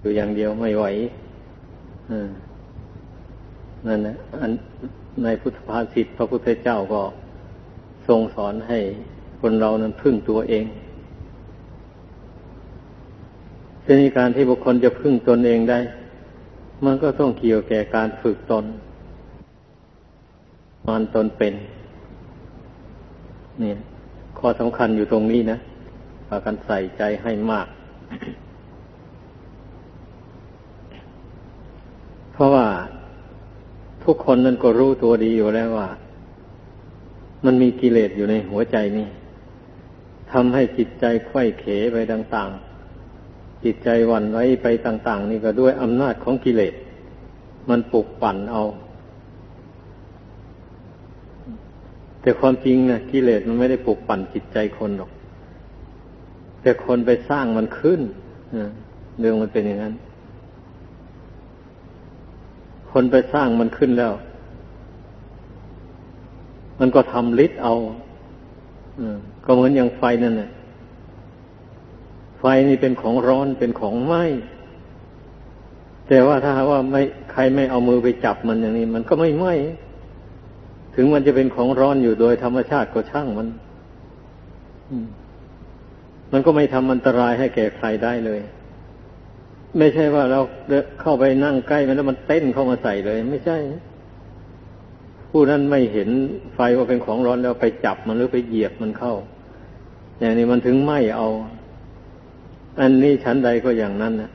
อยู่อย่างเดียวไม่ไหวนั่นนะอันในพุทธภาษิตพระพุทธเจ้าก็ทรงสอนให้คนเรานั้นพึ่งตัวเองทีนี้การที่บุคคลจะพึ่งตนเองได้ มันก็ต้องเกี่ยวแก่การฝึกตนมันตนเป็น เนี่ย ข้อสำคัญอยู่ตรงนี้นะพากันใส่ใจให้มาก เพราะว่า ทุกคนนั้นก็รู้ตัวดีอยู่แล้วว่า มันมีกิเลสอยู่ในหัวใจนี่ทำให้จิตใจไข้เขไปต่างๆ จิตใจวันไว้ไปต่าง ๆ นี่ก็ด้วยอำนาจของกิเลส มันปลุกปั่นเอา แต่ความจริงนะกิเลสมันไม่ได้ปลุกปั่นจิตใจคนหรอก แต่คนไปสร้างมันขึ้นเรื่องมันเป็นอย่างนั้น คนไปสร้างมันขึ้นแล้ว มันก็ทำฤทธิ์เอาก็เหมือนอย่างไฟนั่นแหละไฟนี่เป็นของร้อนเป็นของไหม้แต่ว่าถ้าว่าไม่ใครไม่เอามือไปจับมันอย่างนี้ มันก็ไม่ไหม้ถึงมันจะเป็นของร้อนอยู่โดยธรรมชาติก็ช่างมันมันก็ไม่ทำอันตรายให้แก่ใครได้เลย ไม่ใช่ว่าเราเข้าไปนั่งใกล้มันแล้วมันเต้นเข้ามาใส่เลย ไม่ใช่ ผู้นั้นไม่เห็นไฟว่าเป็นของร้อนแล้วไปจับมันหรือไปเหยียบมันเข้า อย่างนี้มันถึงไหมเอา อันนี้ชั้นใดก็อย่างนั้นนะ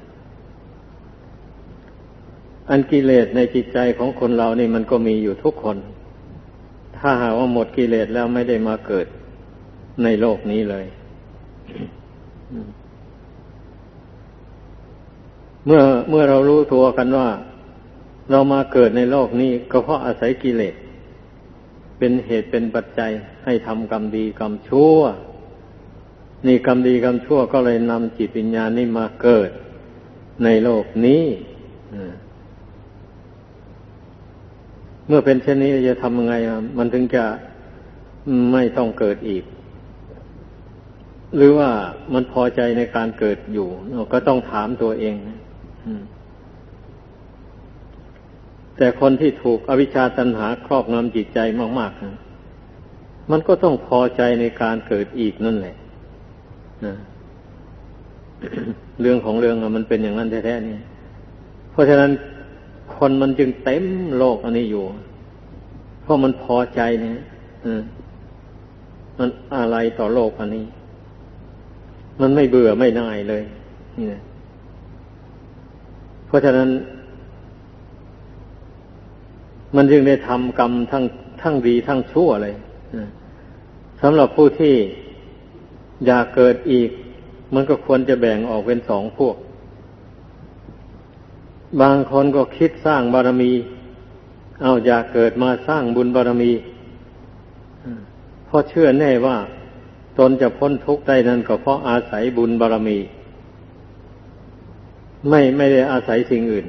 อันกิเลสในจิตใจของคนเรานี่มันก็มีอยู่ทุกคน ถ้าหาว่าหมดกิเลสแล้วไม่ได้มาเกิดในโลกนี้เลย เมื่อเมื่อเรารู้ตัวกันว่า เรามาเกิดในโลกนี้ก็เพราะอาศัยกิเลสเป็นเหตุเป็นปัจจัยให้ทำกรรมดีกรรมชั่ว นี่กรรมดีกรรมชั่วก็เลยนำจิตวิญญาณนี้มาเกิดในโลกนี้เมื่อเป็นเช่นนี้จะทำยังไงมันถึงจะไม่ต้องเกิดอีก หรือว่ามันพอใจในการเกิดอยู่ ก็ต้องถามตัวเองนะ แต่คนที่ถูกอวิชชาตันหาครอบงำจิตใจมากๆนะมันก็ต้องพอใจในการเกิดอีกนั่นแหละนะเรื่องของเรื่องมันเป็นอย่างนั้นแท้ๆนี่ เพราะฉะนั้นคนมันจึงเต็มโลกอันนี้อยู่ เพราะมันพอใจเนี่ยมันอะไรต่อโลกอันนี้ มันไม่เบื่อไม่น่ายเลย นี่นะ ราะฉะนั้น มันจึงได้ทำกรรมทั้งทั้งดีทั้งชั่วเลยสำหรับผู้ที่อยากเกิดอีก มันก็ควรจะแบ่งออกเป็นสองพวก บางคนก็คิดสร้างบารมี เอาอยากเกิดมาสร้างบุญบารมีเพราะเชื่อแน่ว่า ตนจะพ้นทุกข์ได้นั้นก็เพราะอาศัยบุญบารมี ไม่ไม่ได้อาศัยสิ่งอื่น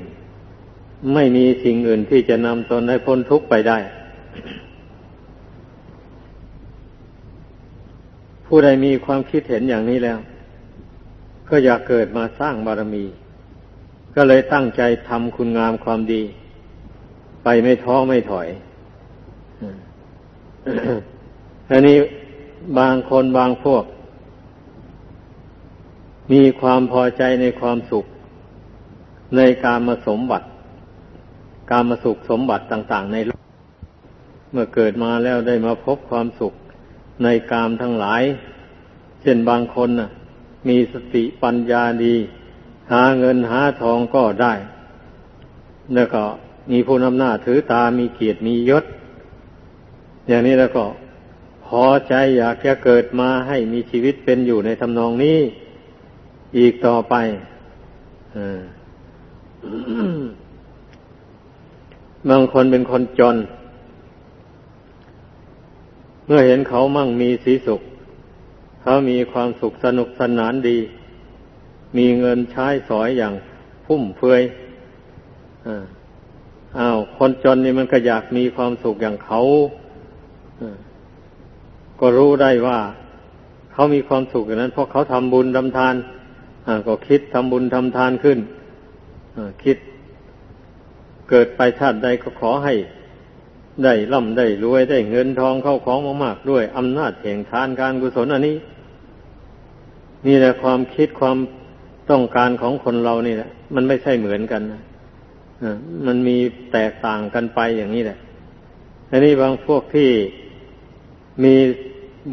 ไม่มีสิ่งอื่นที่จะนำตนให้พ้นทุกข์ไปได้ ผู้ใดมีความคิดเห็นอย่างนี้แล้ว ก็อยากเกิดมาสร้างบารมี ก็เลยตั้งใจทำคุณงามความดี ไปไม่ท้อไม่ถอยอันนี้บางคนบางพวก มีความพอใจในความสุข ในการมาสมบัติ การมาสุขสมบัติต่าง ๆ ในโลก เมื่อเกิดมาแล้วได้มาพบความสุขในกามทั้งหลาย เช่นบางคนน่ะมีสติปัญญาดี หาเงินหาทองก็ได้ แล้วก็มีผู้นำหน้าถือตามีเกียรติมียศ อย่างนี้แล้วก็พอใจอยากจะเกิดมาให้มีชีวิตเป็นอยู่ในทำนองนี้ อีกต่อไปอ่า บางคนเป็นคนจน เมื่อเห็นเขามั่งมีสีสุข เขามีความสุขสนุกสนานดี มีเงินใช้สอยอย่างพุ่มเฟือยอ้าว คนจนนี่มันก็อยากมีความสุขอย่างเขาก็รู้ได้ว่าเขามีความสุขอย่างนั้น เพราะเขาทำบุญทำทานก็คิดทำบุญทำทานขึ้น คิดเกิดไปชาติใดก็ขอให้ ได้ร่ำได้รวยได้เงินทองเข้าของมากๆด้วยอำนาจแห่งทานการกุศลอันนี้นี่แหละความคิดความต้องการของคนเรานี่แหละ มันไม่ใช่เหมือนกันนะมันมีแตกต่างกันไปอย่างนี้แหละอันนี้บางพวกที่มี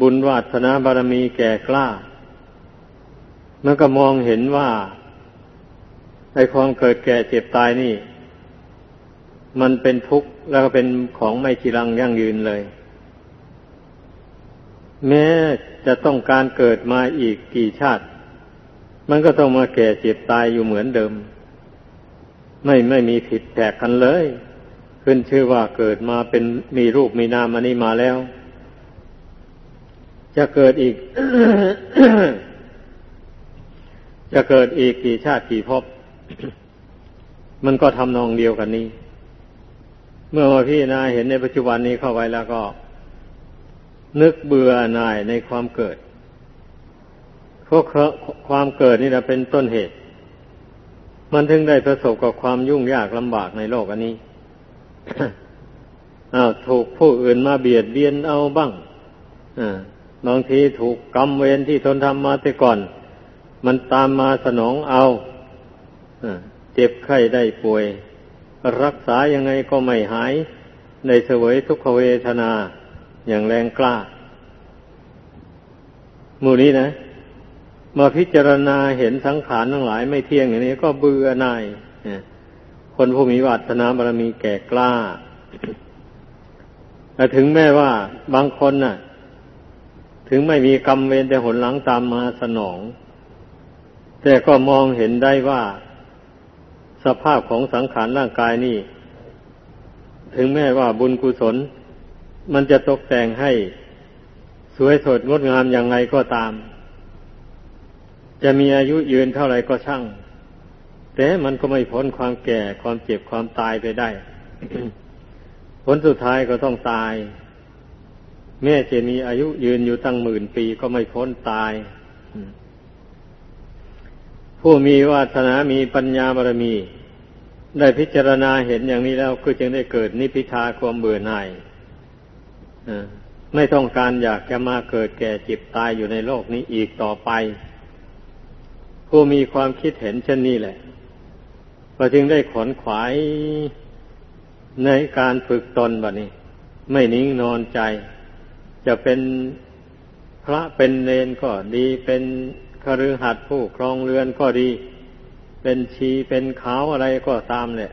บุญวาสนาบารมีแก่กล้า มันก็มองเห็นว่า ไอความเกิดแก่เจ็บตายนี่ มันเป็นทุกข์แล้วก็เป็นของไม่จีรังยั่งยืนเลย แม้จะต้องการเกิดมาอีกกี่ชาติ มันก็ต้องมาแก่เจ็บตายอยู่เหมือนเดิม ไม่ไม่มีผิดแปลกกันเลย ขึ้นชื่อว่าเกิดมาเป็นมีรูปมีนามอันนี้มาแล้ว จะเกิดอีก จะเกิดอีกกี่ชาติกี่ภพ มันก็ทำนองเดียวกันนี้ เมื่อมาพี่นาเห็นในปัจจุบันนี้เข้าไว้แล้วก็ นึกเบื่อหน่ายในความเกิดเพราะความเกิดนี่แหละเป็นต้นเหตุ มันถึงได้ประสบกับความยุ่งยากลำบากในโลกอันนี้อ้าวถูกผู้อื่นมาเบียดเบียนเอาบ้างบางทีถูกกรรมเวรที่ทนทำมาแต่ก่อน มันตามมาสนองเอา เจ็บไข้ได้ป่วย รักษายังไงก็ไม่หาย ในเสวยทุกขเวทนาอย่างแรงกล้ามูนี้นะ มาพิจารณาเห็นสังขารทั้งหลายไม่เที่ยงอย่างนี้ ก็เบื่อหน่ายคนผู้มีวัฒนาบารมีแก่กล้าแต่ถึงแม้ว่าบางคนน่ะ ถึงไม่มีกรรมเวรแต่หนหลังตามมาสนอง แต่ก็มองเห็นได้ว่า สภาพของสังขารร่างกายนี่ ถึงแม้ว่าบุญกุศล มันจะตกแต่งให้สวยสดงดงามอย่างไรก็ตาม จะมีอายุยืนเท่าไรก็ช่าง แต่มันก็ไม่พ้นความแก่ความเจ็บความตายไปได้ ผลสุดท้ายก็ต้องตาย แม้จะมีอายุยืนอยู่ตั้งหมื่นปีก็ไม่พ้นตาย ผู้มีวาสนามีปัญญาบารมี ได้พิจารณาเห็นอย่างนี้แล้วก็จึงได้เกิดนิพิทาความเบื่อหน่ายไม่ต้องการอยากจะมาเกิดแก่จิบตายอยู่ในโลกนี้อีกต่อไป ผู้มีความคิดเห็นเช่นนี้แหละก็จึงได้ขนขวายในการฝึกตนแบบนี้ ไม่นิ่งนอนใจ จะเป็นพระเป็นเนนก็ดีเป็น คฤหัสถ์ผู้ครองเรือนก็ดี เป็นชีเป็นขาวอะไรก็ตามเนี่ย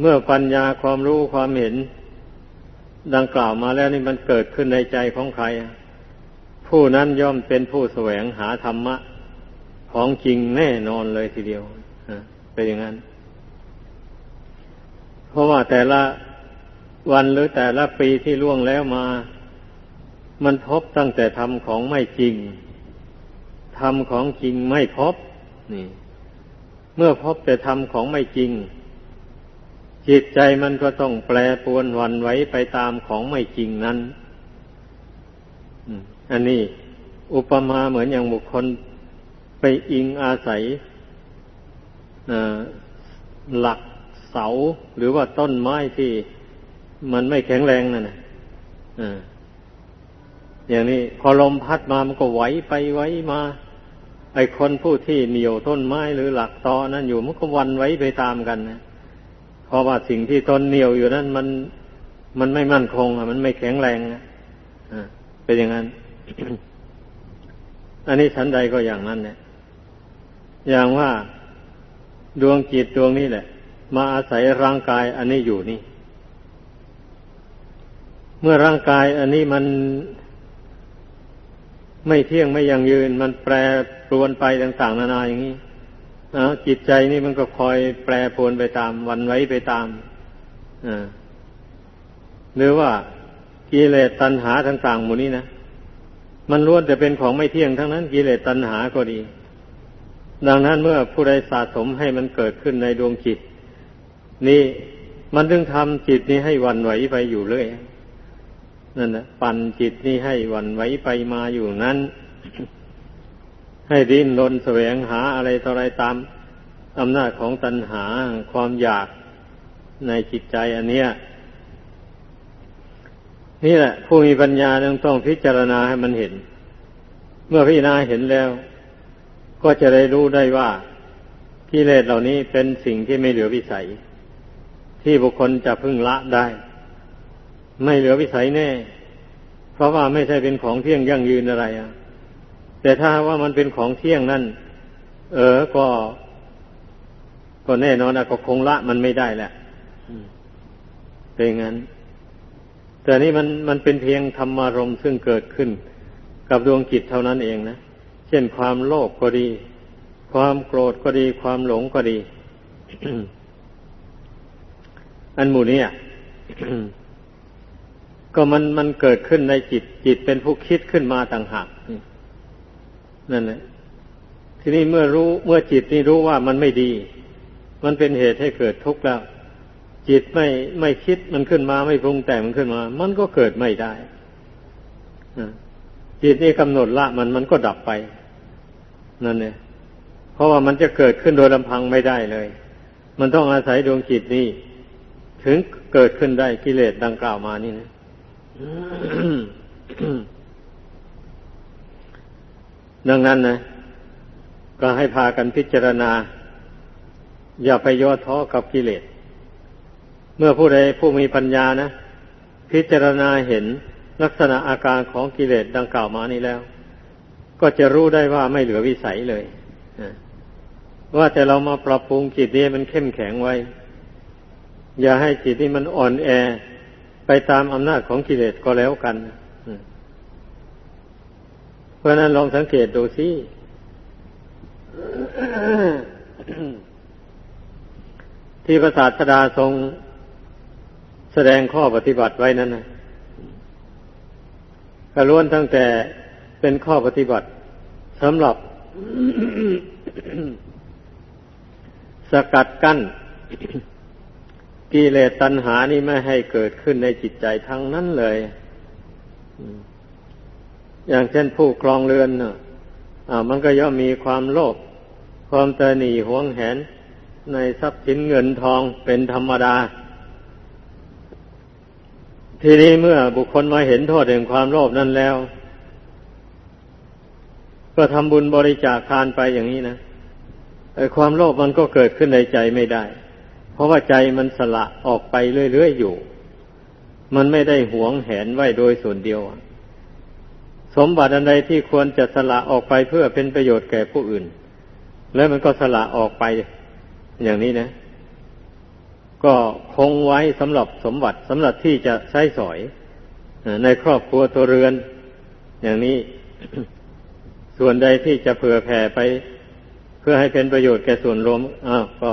เมื่อปัญญาความรู้ความเห็น ดังกล่าวมาแล้วนี่มันเกิดขึ้นในใจของใคร ผู้นั้นย่อมเป็นผู้แสวงหาธรรมะ ของจริงแน่นอนเลยทีเดียวเป็นอย่างนั้น เพราะว่าแต่ละวันหรือแต่ละปีที่ล่วงแล้วมา มันพบตั้งแต่ทำของไม่จริงทำของจริงไม่พบ นี่ เมื่อพบแต่ทำของไม่จริง จิตใจมันก็ต้องแปรปวนวันไว้ไปตามของไม่จริงนั้นอันนี้ อุปมาเหมือนอย่างบุคคลไปอิงอาศัยหลักเสาหรือว่าต้นไม้ที่มันไม่แข็งแรงนั่นนะ อย่างนี้พอลมพัดมามันก็ไหวไปไหวมา ไอคนผู้ที่เหนียวต้นไม้หรือหลักตอนั้นอยู่มันก็วันไว้ไปตามกันนะเพราะว่าสิ่งที่ตนเหนียวอยู่นั้นมันมันไม่มั่นคงอะมันไม่แข็งแรงอะเป็นอย่างนั้น อันนี้ชั้นใดก็อย่างนั้นเนี่ยอย่างว่าดวงจิตดวงนี้แหละ มาอาศัยร่างกาย อันนี้อยู่นี่ เมื่อร่างกาย อันนี้มัน ไม่เที่ยงไม่ยังยืน มันแปรปรวนไปต่างๆนานาอย่างนี้นะจิตใจนี่มันก็คอยแปรปรวนไปตามวันไว้ไปตามหรือว่ากิเลสตัณหาต่างๆหมู่นี้นะมันล้วนแต่เป็นของไม่เที่ยงทั้งนั้นกิเลสตัณหาก็ดี ดังนั้นเมื่อผู้ใดสะสมให้มันเกิดขึ้นในดวงจิต นี่มันจึงทำจิตนี้ให้วันไหวไปอยู่เรื่อย นั่นนะปั่นจิตนี่ให้วันไหวไปมาอยู่นั้น ให้ดิ้นรนแสวงหาอะไรต่ออะไรตามอำนาจของตัณหาความอยากในจิตใจอันเนี้ย นี่แหละ ผู้มีปัญญาต้องต้องพิจารณาให้มันเห็น เมื่อพิจารณาเห็นแล้ว ก็จะได้รู้ได้ว่ากิเลสเหล่านี้เป็นสิ่งที่ไม่เหลือวิสัย ที่บุคคลจะพึงละได้ ไม่เหลือวิสัยแน่ เพราะว่าไม่ใช่เป็นของเที่ยงยั่งยืนอะไรอะ แต่ถ้าว่ามันเป็นของเที่ยงนั่น เออ ก็ ก็แน่นอนนะก็คงละมันไม่ได้แหละเป็นงั้น แต่นี่มันมันเป็นเพียงธรรมารมซึ่งเกิดขึ้น กับดวงจิตเท่านั้นเองนะ เช่นความโลภกก็ดี ความโกรธก็ดี ความหลงก็ดี อันหมู่นี้ ก็มันมันเกิดขึ้นในจิต จิตเป็นผู้คิดขึ้นมาต่างหากนั่นแหละทีนี้เมื่อรู้เมื่อจิตนี่รู้ว่ามันไม่ดี มันเป็นเหตุให้เกิดทุกข์แล้ว จิตไม่ไม่คิดมันขึ้นมาไม่ปรุงแต่งมันขึ้นมา มันก็เกิดไม่ได้จิตนี่กำหนดละมันมันก็ดับไป นั่นเนี่ยเพราะว่ามันจะเกิดขึ้นโดยลำพังไม่ได้เลย มันต้องอาศัยดวงจิตนี้ถึงเกิดขึ้นได้กิเลสดังกล่าวมานี่นะ ดังนั้นนะก็ให้พากันพิจารณา อย่าไปย่อท้อกับกิเลส เมื่อผู้ใดผู้มีปัญญานะ พิจารณาเห็นลักษณะอาการของกิเลสดังกล่าวมานี้แล้ว ก็จะรู้ได้ว่าไม่เหลือวิสัยเลยว่าแต่เรามาปรับปรุงจิตนี้มันเข้มแข็งไว้ อย่าให้จิตนี้มันอ่อนแอ ไปตามอำนาจของกิเลสก็แล้วกันเพราะนั้นลองสังเกตดูสิที่พระศาสดาทรงแสดงข้อปฏิบัติไว้นั้นนะกระล้วนตั้งแต่เป็นข้อปฏิบัติสำหรับ สกัดกั้น กิเลสตัณหานี่ไม่ให้เกิดขึ้นในจิตใจทั้งนั้นเลย อย่างเช่นผู้ครองเรือนเนาะมันก็ย่อมมีความโลภ ความเตนีหวงแหน ในทรัพย์สินเงินทองเป็นธรรมดา ทีนี้เมื่อบุคคลมาเห็นโทษแห่งความโลภนั้นแล้ว ก็ทำบุญบริจาคทานไปอย่างนี้นะไอ้ความโลภมันก็เกิดขึ้นในใจไม่ได้ เพราะว่าใจมันสละออกไปเรื่อยๆอยู่ มันไม่ได้หวงแหนไว้โดยส่วนเดียว สมบัติอันใดที่ควรจะสละออกไปเพื่อเป็นประโยชน์แก่ผู้อื่น แล้วมันก็สละออกไปอย่างนี้นะ ก็คงไว้สำหรับสมบัติสำหรับที่จะใช้สอยในครอบครัวตัวเรือน อย่างนี้ ส่วนใดที่จะเผื่อแผ่ไป เพื่อให้เป็นประโยชน์แก่ส่วนรวมอ้าวก็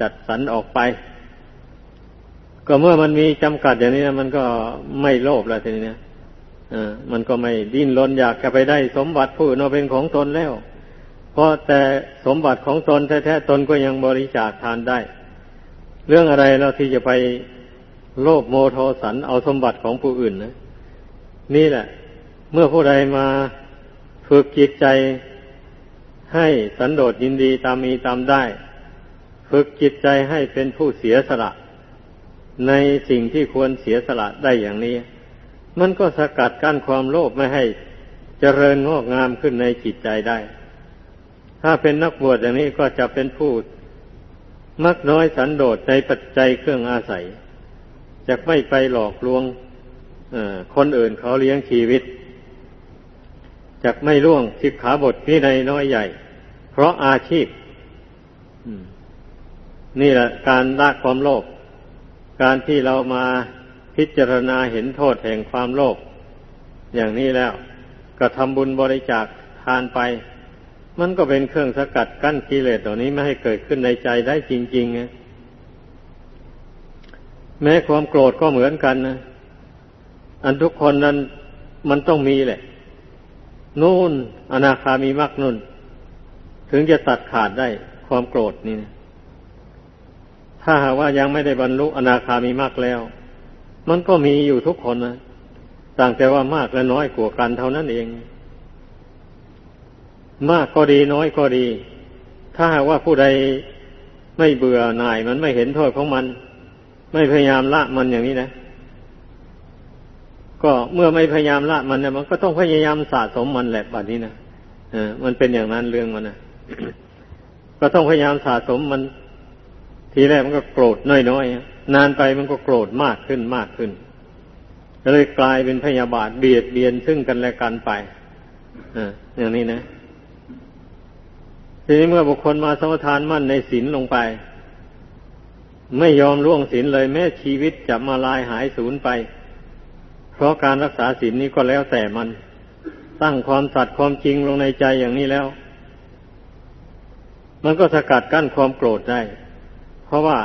จัดสรรออกไป ก็เมื่อมันมีจำกัดอย่างนี้นะมันก็ไม่โลภแล้วทีนี้นะอ่ามันก็ไม่ดิ้นรนอยากจะไปได้สมบัติผู้อื่นเป็นของตนแล้ว เพราะแต่สมบัติของตนแท้ๆตนก็ยังบริจาคทานได้ เรื่องอะไรเราที่จะไปโลภโมโทสันเอาสมบัติของผู้อื่นนะนี่แหละ เมื่อผู้ใดมาฝึกจิตใจให้สันโดษยินดีตามมีตามได้ ฝึกจิตใจให้เป็นผู้เสียสละ ในสิ่งที่ควรเสียสละได้อย่างนี้ มันก็สกัดกั้นความโลภไม่ให้เจริญงอกงามขึ้นในจิตใจได้ ถ้าเป็นนักบวชอย่างนี้ก็จะเป็นผู้มักน้อยสันโดษในปัจจัยเครื่องอาศัย จะไม่ไปหลอกลวงคนอื่นเขาเลี้ยงชีวิตจะไม่ล่วงสิกขาบทพินัยน้อยใหญ่ เพราะอาชีพ นี่แหละการละความโลภการที่เรามาพิจารณาเห็นโทษแห่งความโลภอย่างนี้แล้วก็ทำบุญบริจาคทานไป มันก็เป็นเครื่องสกัดกั้นกิเลสตัวนี้ไม่ให้เกิดขึ้นในใจได้จริงๆไงแม้ความโกรธก็เหมือนกันนะอันทุกคนนั้นมันต้องมีแหละ นู่นอนาคามีมากนุ่น ถึงจะตัดขาดได้ความโกรธนี่นะ ถ้าหากว่ายังไม่ได้บรรลุอนาคามีมากแล้ว มันก็มีอยู่ทุกคนนะต่างแต่ว่ามากและน้อยกว่ากันเท่านั้นเอง มากก็ดีน้อยก็ดี ถ้าหากว่าผู้ใดไม่เบื่อหน่ายมันไม่เห็นโทษของมัน ไม่พยายามละมันอย่างนี้นะ ก็เมื่อไม่พยายามละมันเนี่ยมันก็ต้องพยายามสะสมมันแหละแบบนี้นะเออมันเป็นอย่างนั้นเรื่องมันนะก็ต้องพยายามสะสมมัน ทีแรกมันก็โกรธน้อยๆนานไปมันก็โกรธมากขึ้นมากขึ้นก็เลยกลายเป็นพยาบาทเบียดเบียนซึ่งกันและกันไปออย่างนี้นะทีนี้เมื่อบุคคลมาสมทานมั่นในศีลลงไป ไม่ยอมล่วงศีลเลยแม้ชีวิตจะมาลายหายสูญไป เพราะการรักษาศีลนี้ก็แล้วแต่มันตั้งความสัตย์ความจริงลงในใจอย่างนี้แล้ว มันก็สกัดกั้นความโกรธได้ เพราะว่า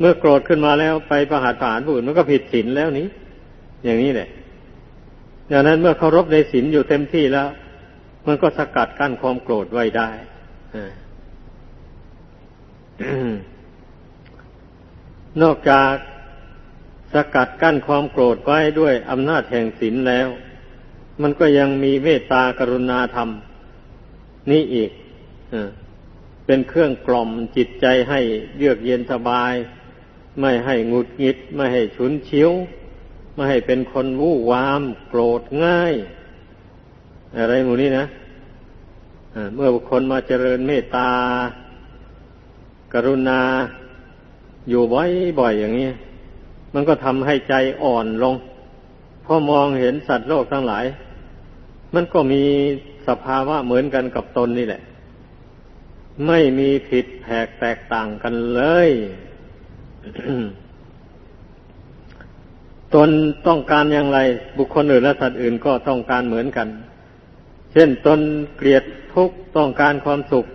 เมื่อโกรธขึ้นมาแล้วไปประหารผ่านผู้อื่นมันก็ผิดศีลแล้วนี้ อย่างนี้แหละดังนั้นเมื่อเคารพในศีลอยู่เต็มที่แล้ว มันก็สกัดกั้นความโกรธไว้ได้นอกจากสกัดกั้นความโกรธไว้ด้วยอำนาจแห่งศีลแล้ว มันก็ยังมีเมตตากรุณาธรรม นี่อีก เป็นเครื่องกล่อมจิตใจให้เยือกเย็นสบาย ไม่ให้งุดหงิด ไม่ให้ฉุนเฉียว ไม่ให้เป็นคนวู่วามโกรธง่าย อะไรหมูนี้นะเมื่อบุคคลมาเจริญเมตตา กรุณา อยู่บ่อยๆอย่างนี้มันก็ทำให้ใจอ่อนลงพอมองเห็นสัตว์โลกทั้งหลาย มันก็มีสภาวะเหมือนกันกับตนนี่แหละ ไม่มีผิดแผกแตกต่างกันเลย ตนต้องการอย่างไร บุคคลอื่นและสัตว์อื่นก็ต้องการเหมือนกัน เช่นตนเกลียดทุกต้องการความสุข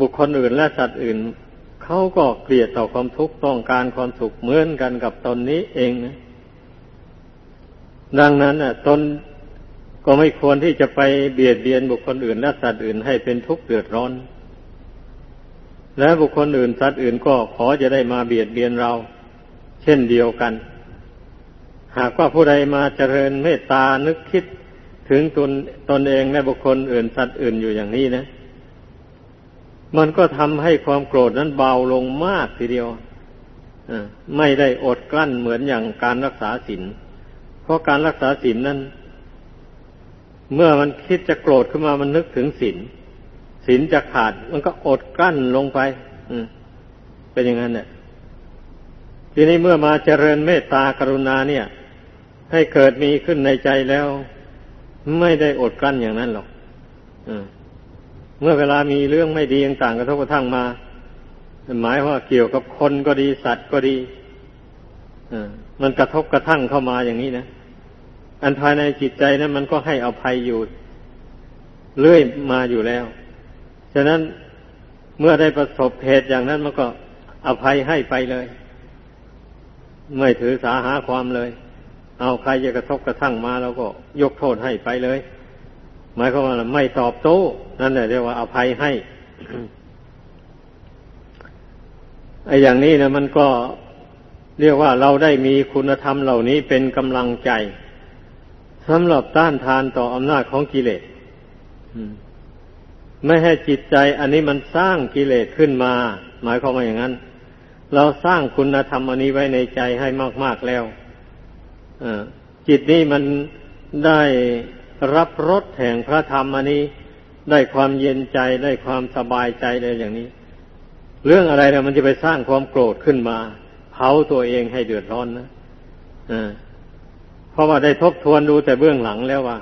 บุคคลอื่นและสัตว์อื่นเขาก็เกลียดต่อความทุกข์ต้องการความสุขเหมือนกันกับตนนี้เองนะดังนั้นอะ ตนก็ไม่ควรที่จะไปเบียดเบียนบุคคลอื่นและสัตว์อื่นให้เป็นทุกข์เดือดร้อน และบุคคลอื่นสัตว์อื่นก็ขอจะได้มาเบียดเบียนเรา เช่นเดียวกัน หากว่าผู้ใดมาเจริญเมตตานึกคิดถึงตนตนเองและบุคคลอื่นสัตว์อื่นอยู่อย่างนี้นะ มันก็ทำให้ความโกรธนั้นเบาลงมากทีเดียวไม่ได้อดกลั้นเหมือนอย่างการรักษาศีลเพราะการรักษาศีลนั้น เมื่อมันคิดจะโกรธขึ้นมามันนึกถึงศีล ศีลจะขาด มันก็อดกลั้นลงไปเป็นอย่างนั้นเนี่ยทีนี้เมื่อมาเจริญเมตตากรุณาเนี่ย ให้เกิดมีขึ้นในใจแล้ว ไม่ได้อดกลั้นอย่างนั้นหรอกเมื่อเวลามีเรื่องไม่ดีต่างกระทบกระทั่งมา หมายว่าเกี่ยวกับคนก็ดีสัตว์ก็ดีมันกระทบกระทั่งเข้ามาอย่างนี้นะอันภายในจิตใจนะั้นมันก็ให้อภัยอยู่เรื่อยมาอยู่แล้ว ฉะนั้นเมื่อได้ประสบเหตุอย่างนั้นมันก็อภัยให้ไปเลย ไม่ถือสาหาความเลย เอาใครจะกระทบกระทั่งมาเราก็ยกโทษให้ไปเลย หมายความว่าไม่ตอบโต้นั่นแหละเรียกว่าอภัยให้ไอ้อย่างนี้นะมันก็เรียกว่าเราได้มีคุณธรรมเหล่านี้เป็นกำลังใจสำหรับต้านทานต่ออำนาจของกิเลส ไม่ให้จิตใจอันนี้มันสร้างกิเลสขึ้นมา หมายความว่าอย่างนั้น เราสร้างคุณธรรมอันนี้ไว้ในใจให้มาก ๆแล้วจิตนี้มันได้รับรสแห่งพระธรรมอันนี้ ได้ความเย็นใจได้ความสบายใจได้อย่างนี้ เรื่องอะไรเนี่ยมันจะไปสร้างความโกรธขึ้นมา เผาตัวเองให้เดือดร้อนนะเพราะว่าได้ทบทวนดูแต่เบื้องหลังแล้วว่า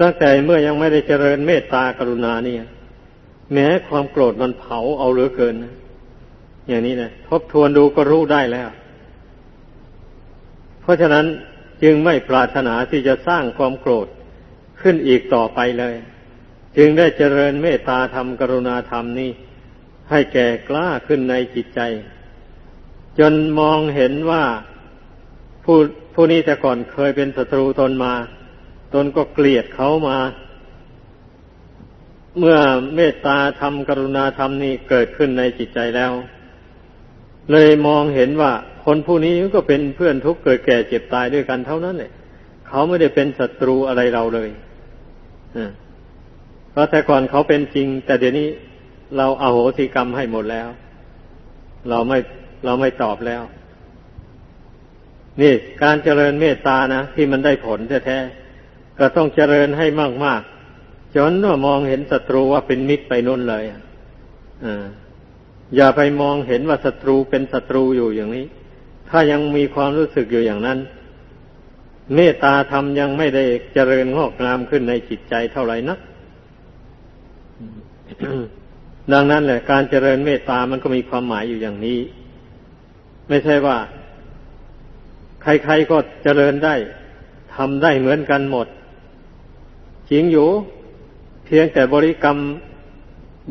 ตั้งแต่เมื่อยังไม่ได้เจริญเมตตากรุณาเนี่ย แม้ความโกรธมันเผาเอาเหลือเกินนะอย่างนี้นะทบทวนดูก็รู้ได้แล้ว เพราะฉะนั้นจึงไม่ปรารถนาที่จะสร้างความโกรธขึ้นอีกต่อไปเลย จึงได้เจริญเมตตาธรรมกรุณาธรรมนี้ให้แก่กล้าขึ้นในจิตใจ จนมองเห็นว่าผู้ผู้นี้แต่ก่อนเคยเป็นศัตรูตนมา ตนก็เกลียดเขามา เมื่อเมตตาธรรมกรุณาธรรมนี้เกิดขึ้นในจิตใจแล้ว เลยมองเห็นว่า คนผู้นี้ก็เป็นเพื่อนทุกข์เกิดแก่เจ็บตายด้วยกันเท่านั้นเลยเขาไม่ได้เป็นศัตรูอะไรเราเลยเพราะแต่ก่อนเขาเป็นจริง แต่เดี๋ยวนี้เราอาโหสิกรรมให้หมดแล้ว เราไม่เราไม่ตอบแล้ว นี่การเจริญเมตตานะที่มันได้ผลแท้ๆ ก็ต้องเจริญให้มาก ๆ จนว่ามองเห็นศัตรูว่าเป็นมิตรไปนู่นเลยอ่าอย่าไปมองเห็นว่าศัตรูเป็นศัตรูอยู่อย่างนี้ ถ้ายังมีความรู้สึกอยู่อย่างนั้น เมตตาธรรมยังไม่ได้เจริญงอกงามขึ้นในจิตใจเท่าไหร่นักดังนั้นแหละการเจริญเมตตามันก็มีความหมายอยู่อย่างนี้ ไม่ใช่ว่า ใครๆก็เจริญได้ทำได้เหมือนกันหมด จริงอยู่ เพียงแต่บริกรรม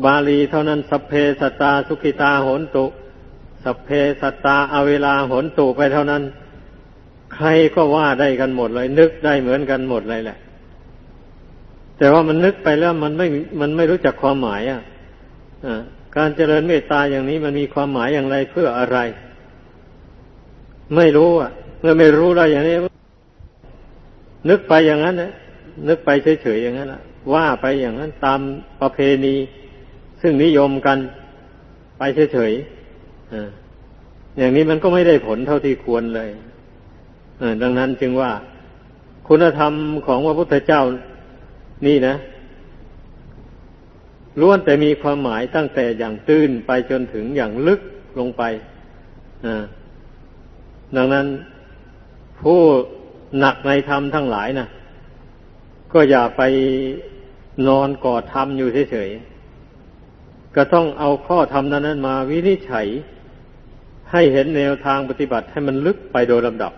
บาลีเท่านั้นสัพเพสตาสุขิตาโหนตุ สัพเพสตาอาเวลาโหนตุไปเท่านั้น ใครก็ว่าได้กันหมดเลย นึกได้เหมือนกันหมดเลยแหละ แต่ว่ามันนึกไปแล้วมันไม่มันไม่รู้จักความหมายอะการเจริญเมตตาอย่างนี้มันมีความหมายอย่างไรเพื่ออะไร ไม่รู้อะ เมื่อไม่รู้แล้วอย่างนี้ นึกไปอย่างนั้นนะ นึกไปเฉยๆอย่างนั้นละว่าไปอย่างนั้นตามประเพณี ซึ่งนิยมกันไปเฉยๆอย่างนี้มันก็ไม่ได้ผลเท่าที่ควรเลยดังนั้นจึงว่า คุณธรรมของพระพุทธเจ้านี่นะล้วนแต่มีความหมายตั้งแต่อย่างตื้นไปจนถึงอย่างลึกลงไปดังนั้นผู้หนักในธรรมทั้งหลายนะ ก็อย่าไปนอนกอดธรรมอยู่เฉยๆ ก็ต้องเอาข้อธรรมนั้นมาวินิจฉัย ให้เห็นแนวทางปฏิบัติให้มันลึกไปโดยลำดับ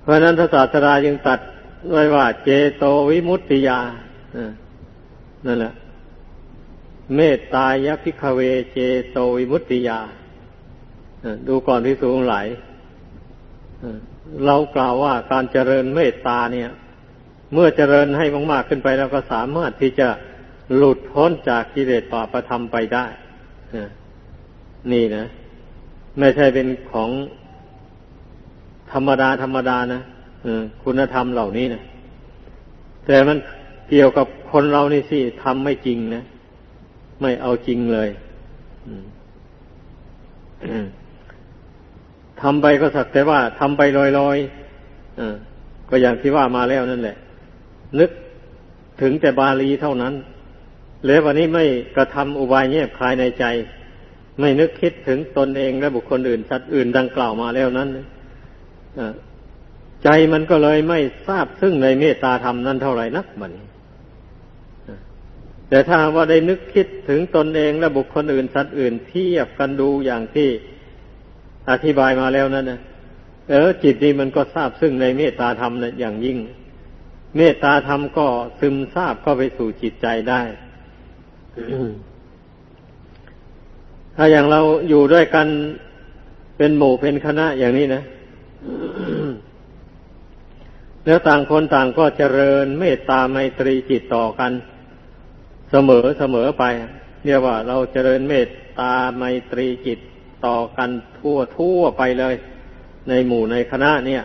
เพราะนั้นพระศาสดายังตัดไว้ว่า เจโตวิมุตติยานั่นแหละ เมตตายพิกเวเจโตวิมุตติยา ดูก่อนที่สูงหลาย เรากล่าวว่าการเจริญเมตตาเนี่ย เมื่อเจริญให้มากๆขึ้นไปแล้วก็สามารถที่จะหลุดพ้นจากกิเลสปาประธรรมไปได้นี่นะ ไม่ใช่เป็นของธรรมดาธรรมดานะคุณธรรมเหล่านี้นะแต่มันเกี่ยวกับคนเรานี่สิทำไม่จริงนะ ไม่เอาจริงเลย ทำไปก็สักแต่ว่าทำไปลอยๆก็อย่างที่ว่ามาแล้วนั่นแหละ นึกถึงแต่บาลีเท่านั้น แล้ววันนี้ไม่กระทำอุบายเงียบคลายในใจ ไม่นึกคิดถึงตนเองและบุคคลอื่นสัตว์อื่นดังกล่าวมาแล้วนั้นใจมันก็เลยไม่ทราบซึ่งในเมตตาธรรมนั้นเท่าไหร่นักมันแต่ถ้าว่าได้นึกคิดถึงตนเองและบุคคลอื่นสัตว์อื่นเทียบกันดูอย่างที่ อธิบายมาแล้วนั้นนะเออ จิตนี้มันก็ทราบซึ่งในเมตตาธรรมนะอย่างยิ่ง เมตตาธรรมก็ซึมซาบเข้าไปสู่จิตใจได้ ถ้าอย่างเราอยู่ด้วยกันเป็นหมู่เป็นคณะอย่างนี้นะแล้วต่างคนต่างก็เจริญเมตตาไมตรีจิตต่อกัน เสมอเสมอไปเรียกว่าเราเจริญเมตตาไมตรีจิต ต่อกันทั่วทั่วไปเลย ในหมู่ในคณะเนี่ย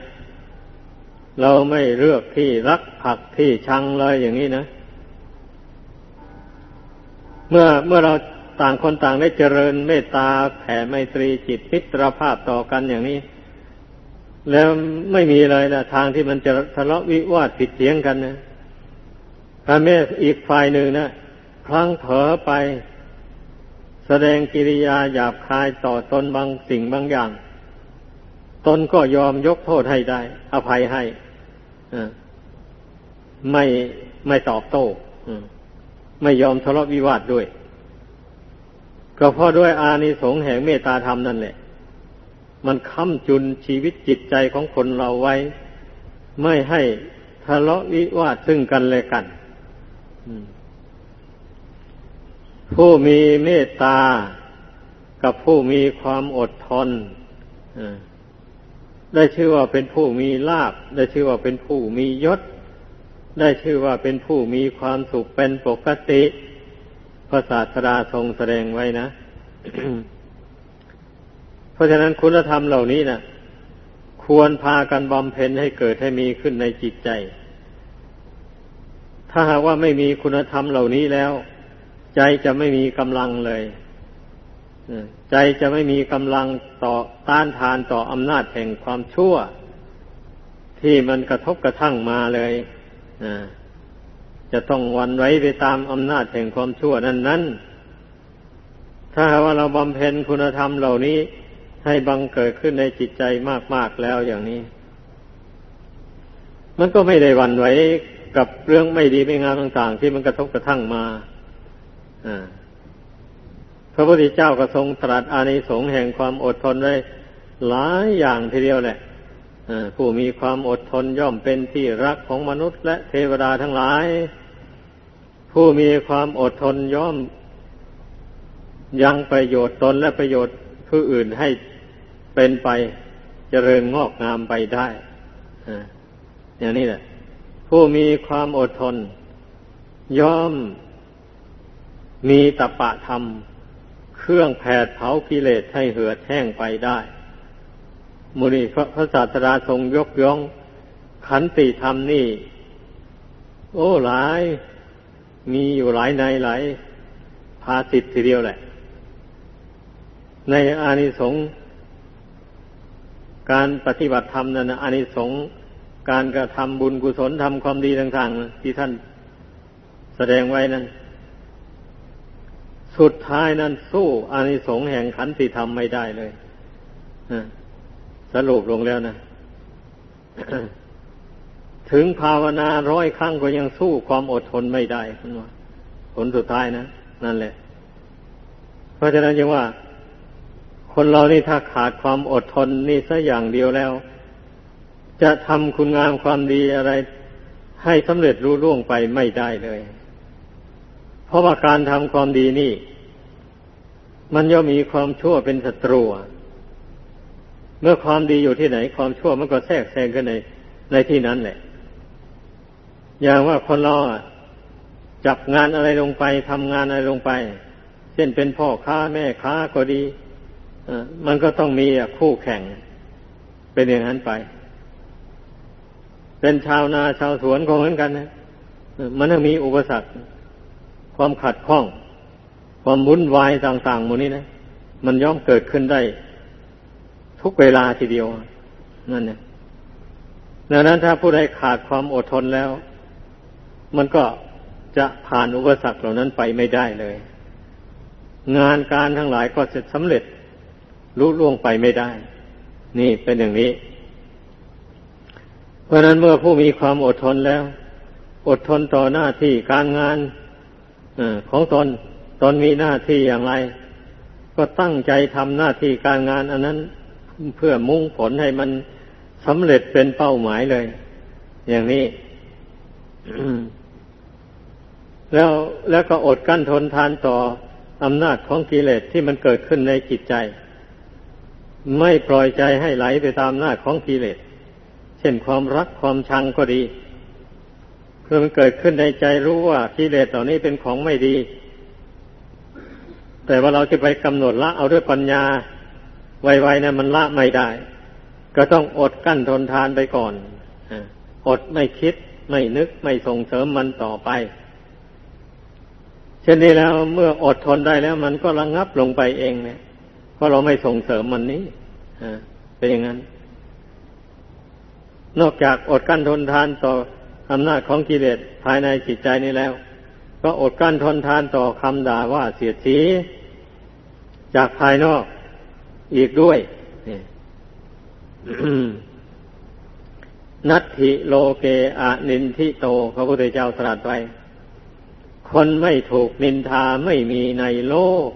เราไม่เลือกที่รักผักที่ชังเลยอย่างนี้นะ เมื่อเมื่อเราต่างคนต่างได้เจริญเมตตาแผ่ไมตรีจิตพิตรภาพต่อกันอย่างนี้ แล้วไม่มีเลยนะทางที่มันจะทะเลาะวิวาทผิดเถียงกันนะถ้าแม่อีกฝ่ายหนึ่งนะพลังเผลอไป แสดงกิริยาหยาบคายต่อตนบางสิ่งบางอย่าง ตนก็ยอมยกโทษให้ได้ อภัยให้ไม่ไม่ตอบโต้ไม่ยอมทะเลาะวิวาทด้วย ก็เพราะด้วยอานิสงส์แห่งเมตตาธรรมนั่นแหละ มันค้ำจุนชีวิตจิตใจของคนเราไว้ ไม่ให้ทะเลาะวิวาทซึ่งกันและกัน ผู้มีเมตตา กับผู้มีความอดทนได้ชื่อว่าเป็นผู้มีลาบ ได้ชื่อว่าเป็นผู้มียศ ได้ชื่อว่าเป็นผู้มีความสุขเป็นปกติพระศาสดาทรงแสดงไว้นะ เพราะฉะนั้นคุณธรรมเหล่านี้นะควรพากันบำเพ็ญให้เกิดให้มีขึ้นในจิตใจ ถ้าหากว่าไม่มีคุณธรรมเหล่านี้แล้ว ใจจะไม่มีกำลังเลยใจจะไม่มีกำลังต่อต้านทานต่ออำนาจแห่งความชั่ว ที่มันกระทบกระทั่งมาเลยจะต้องวันไว้ไปตามอำนาจแห่งความชั่วนั้นนั้นถ้าว่าเราบำเพ็ญคุณธรรมเหล่านี้ให้บังเกิดขึ้นในจิตใจมาก ๆ แล้วอย่างนี้ มันก็ไม่ได้วันไว้กับเรื่องไม่ดีไม่งามต่าง ๆ ที่มันกระทบกระทั่งมา พระพุทธเจ้าก็ทรงตรัสอานิสงส์แห่งความอดทนไว้หลายอย่างทีเดียวแหละผู้มีความอดทนย่อมเป็นที่รักของมนุษย์และเทวดาทั้งหลาย ผู้มีความอดทนย่อมยังประโยชน์ตนและประโยชน์ผู้อื่นให้เป็นไปจเจริญงอกงามไปได้อย่างนี้แหละ ผู้มีความอดทน ย่อม มีตปะธรรม เครื่องแผดเผากิเลสให้เหือดแห้งไปได้มุนีพระพระศาสดาทรงยกย่องขันติธรรมนี่ โอ้หลาย มีอยู่หลายในหลายภาสิทธ์ทีเดียวแหละ ในอานิสงส์การปฏิบัติธรรมนั่นอานิสงส์การกระทำบุญกุศลทำความดีต่าง ๆ ที่ท่านแสดงไว้นั้น สุดท้ายนั้นสู้อานิสงส์แห่งขันติธรรมไม่ได้เลยสรุปลงแล้วนะ ถึงภาวนาร้อยครั้งก็ยังสู้ความอดทนไม่ได้คุณว่าผลสุดท้ายนะ นั่นแหละ เพราะฉะนั้นยังว่า คนเรานี่ถ้าขาดความอดทนนี่สัอย่างเดียวแล้ว จะทำคุณงามความดีอะไร ให้สำเร็จรู้ร่วงไปไม่ได้เลย เพราะว่าการทำความดีนี่ มันย่อมมีความชั่วเป็นศัตรู เมื่อความดีอยู่ที่ไหน ความชั่วมันก็แทรกแซงขึ้นในในที่นั้นแหละ อย่างว่าคนเราจับงานอะไรลงไปทำงานอะไรลงไป เช่นเป็นพ่อค้าแม่ค้าก็ดีมันก็ต้องมีคู่แข่ง เป็นอย่างนั้นไป เป็นชาวนาชาวสวนก็เหมือนกันนะมันต้องมีอุปสรรค ความขัดข้อง ความวุ่นวายต่างๆหมดนี้นะ มันย่อมเกิดขึ้นได้ทุกเวลาทีเดียว นั่นเนี่ยดังนั้นถ้าผู้ใดขาดความอดทนแล้ว มันก็จะผ่านอุปสรรคเหล่านั้นไปไม่ได้เลย งานการทั้งหลายก็จะสำเร็จลุล่วงไปไม่ได้ นี่เป็นอย่างนี้ เพราะนั้นเมื่อผู้มีความอดทนแล้ว อดทนต่อหน้าที่การงาน ของตนตนมีหน้าที่อย่างไร ก็ตั้งใจทำหน้าที่การงาน อันนั้นเพื่อมุ่งผลให้มันสำเร็จเป็นเป้าหมายเลย อย่างนี้แล้วแล้วก็อดกั้นทนทานต่ออำนาจของกิเลสที่มันเกิดขึ้นในจิตใจ ไม่ปล่อยใจให้ไหลไปตามอำนาจของกิเลส เช่นความรักความชังก็ดี เพื่อมันเกิดขึ้นในใจรู้ว่ากิเลสเหล่านี้เป็นของไม่ดี แต่ว่าเราจะไปกำหนดละเอาด้วยปัญญาไวๆนะมันละไม่ได้ ก็ต้องอดกั้นทนทานไปก่อนอดไม่คิดไม่นึกไม่ส่งเสริมมันต่อไป เช่นนี้แล้วเมื่ออดทนได้แล้ว มันก็ระงงับลงไปเองเนี่ยเพราะเราไม่ส่งเสริมมันนี้เป็นอย่างนั้น นอกจากอดกั้นทนทานต่อ อำนาจของกิเลสภายในจิตใจนี้แล้ว ก็อดกั้นทนทานต่อคำด่าว่าเสียดสีจากภายนอกอีกด้วยนัตถิโลเกอะนินทิโตพระพุทธเจ้าตรัสไว้ คนไม่ถูกนินทาไม่มีในโลก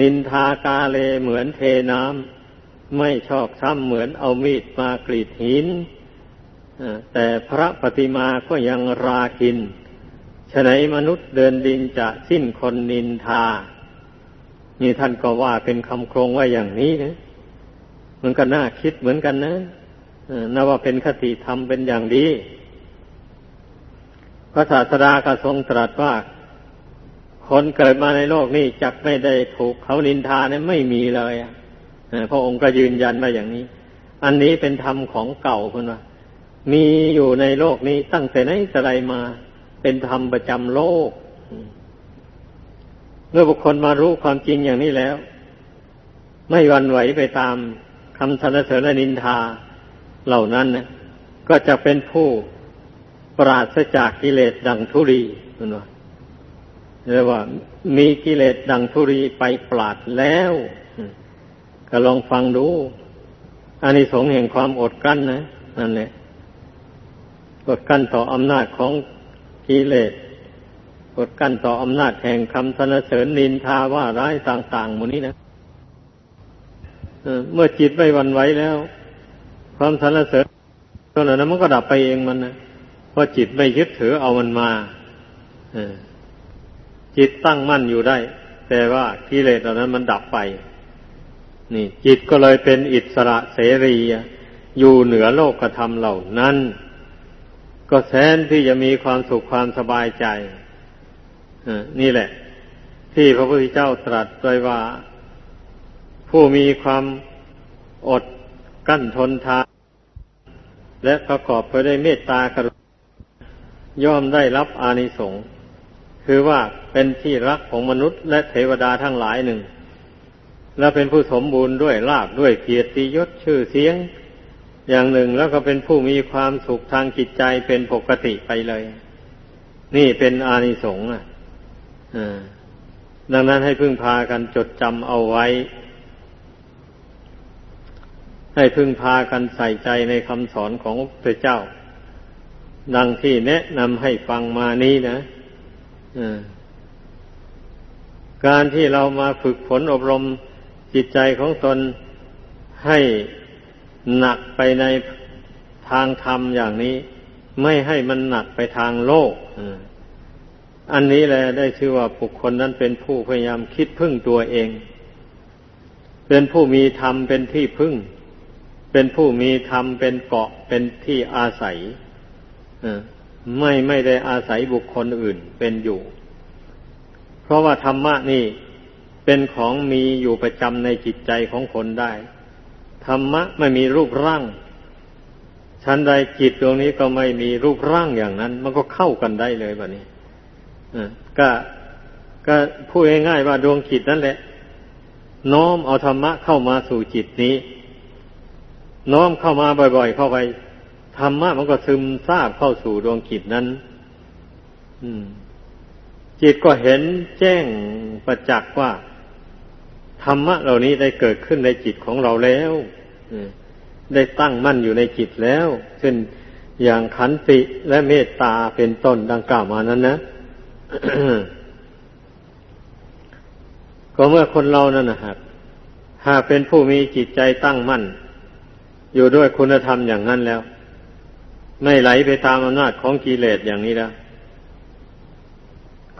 นินทากาเลเหมือนเทน้ำไม่ชอบช้ำเหมือนเอามีดมากรีดหิน แต่พระปฏิมาก็ยังราคินฉะไหนมนุษย์เดินดินจะสิ้นคนนินทา นี่ท่านก็ว่าเป็นคำโครงว่าอย่างนี้นะมันก็น่าคิดเหมือนกันนะนับว่าเป็นคติธรรมเป็นอย่างดีพระศาสดาก็ทรงตรัสว่า คนเกิดมาในโลกนี้จักไม่ได้ถูกเขานินทาเนี่ยไม่มีเลยพระองค์ก็ยืนยันมาอย่างนี้ อันนี้เป็นธรรมของเก่าคุณว่า มีอยู่ในโลกนี้ตั้งแต่ไหนแต่ไรมา เป็นธรรมประจำโลก เมื่อบุคคลมารู้ความจริงอย่างนี้แล้ว ไม่วันไหวไปตามคำสรรเสริญและนินทาเหล่านั้นนะก็จะเป็นผู้ปราศจากกิเลสดังธุรีนั่นว่าเรียกว่า มีกิเลสดังธุรีไปปราดแล้ว ก็ลองฟังดูอานิสงส์แห่งความอดกั้นนะนั่นแหละ อดกั้นต่ออำนาจของกิเลสอดกั้นต่ออำนาจแห่งคำสนเสริญนินทาว่าร้ายต่างๆหมดนี้นะเมื่อจิตไม่วันไหวแล้ว ความสรรเสริญตัวนั้นมันก็ดับไปเองมันนะเพราะจิตไม่ยึดถือเอามันมาจิตตั้งมั่นอยู่ได้ แต่ว่ากิเลสเหล่านั้นมันดับไป นี่ จิตก็เลยเป็นอิสระเสรีอยู่เหนือโลกธรรมเหล่านั้น ก็แสนที่จะมีความสุขความสบายใจนี่แหละ ที่พระพุทธเจ้าตรัสไว้ว่า ผู้มีความอดกั้นทนทานและประกอบไปด้วยเมตตากรุณาย่อมได้รับอานิสงส์คือว่าเป็นที่รักของมนุษย์และเทวดาทั้งหลายหนึ่ง และเป็นผู้สมบูรณ์ด้วยลาบด้วยเกียรติยศชื่อเสียง อย่างหนึ่งแล้วก็เป็นผู้มีความสุขทางจิตใจเป็นปกติไปเลย นี่เป็นอานิสงส์อะดังนั้นให้พึ่งพากันจดจำเอาไว้ ให้พึ่งพากันใส่ใจในคำสอนของพระเจ้า ดังที่แนะนำให้ฟังมานี้นะการที่เรามาฝึกฝนอบรมจิตใจของตนให้ หนักไปในทางธรรมอย่างนี้ ไม่ให้มันหนักไปทางโลกอันนี้แหละได้ชื่อว่าบุคคลนั้นเป็นผู้พยายามคิดพึ่งตัวเอง เป็นผู้มีธรรมเป็นที่พึ่ง เป็นผู้มีธรรมเป็นเกาะเป็นที่อาศัยไม่ไม่ได้อาศัยบุคคลอื่นเป็นอยู่ เพราะว่าธรรมะนี่เป็นของมีอยู่ประจำในจิตใจของคนได้ ธรรมะไม่มีรูปร่างชั้นใดจิตดวงนี้ก็ไม่มีรูปร่างอย่างนั้น มันก็เข้ากันได้เลยแบบนี้ก็ก็พูดง่ายๆว่าดวงจิตนั่นแหละ น้อมเอาธรรมะเข้ามาสู่จิตนี้ น้อมเข้ามาบ่อย ๆ เข้าไปธรรมะมันก็ซึมซาบเข้าสู่ดวงจิตนั้นจิตก็เห็นแจ้งประจักษ์ว่า ธรรมะเหล่านี้ได้เกิดขึ้นในจิตของเราแล้วได้ตั้งมั่นอยู่ในจิตแล้วเช่นอย่างขันติและเมตตาเป็นต้นดังกล่าวมานั้นนะก็เมื่อคนเรานั่นนะฮะหากเป็นผู้มีจิตใจตั้งมั่น อยู่ด้วยคุณธรรมอย่างนั้นแล้ว ไม่ไหลไปตามอำนาจของกิเลสอย่างนี้แล้ว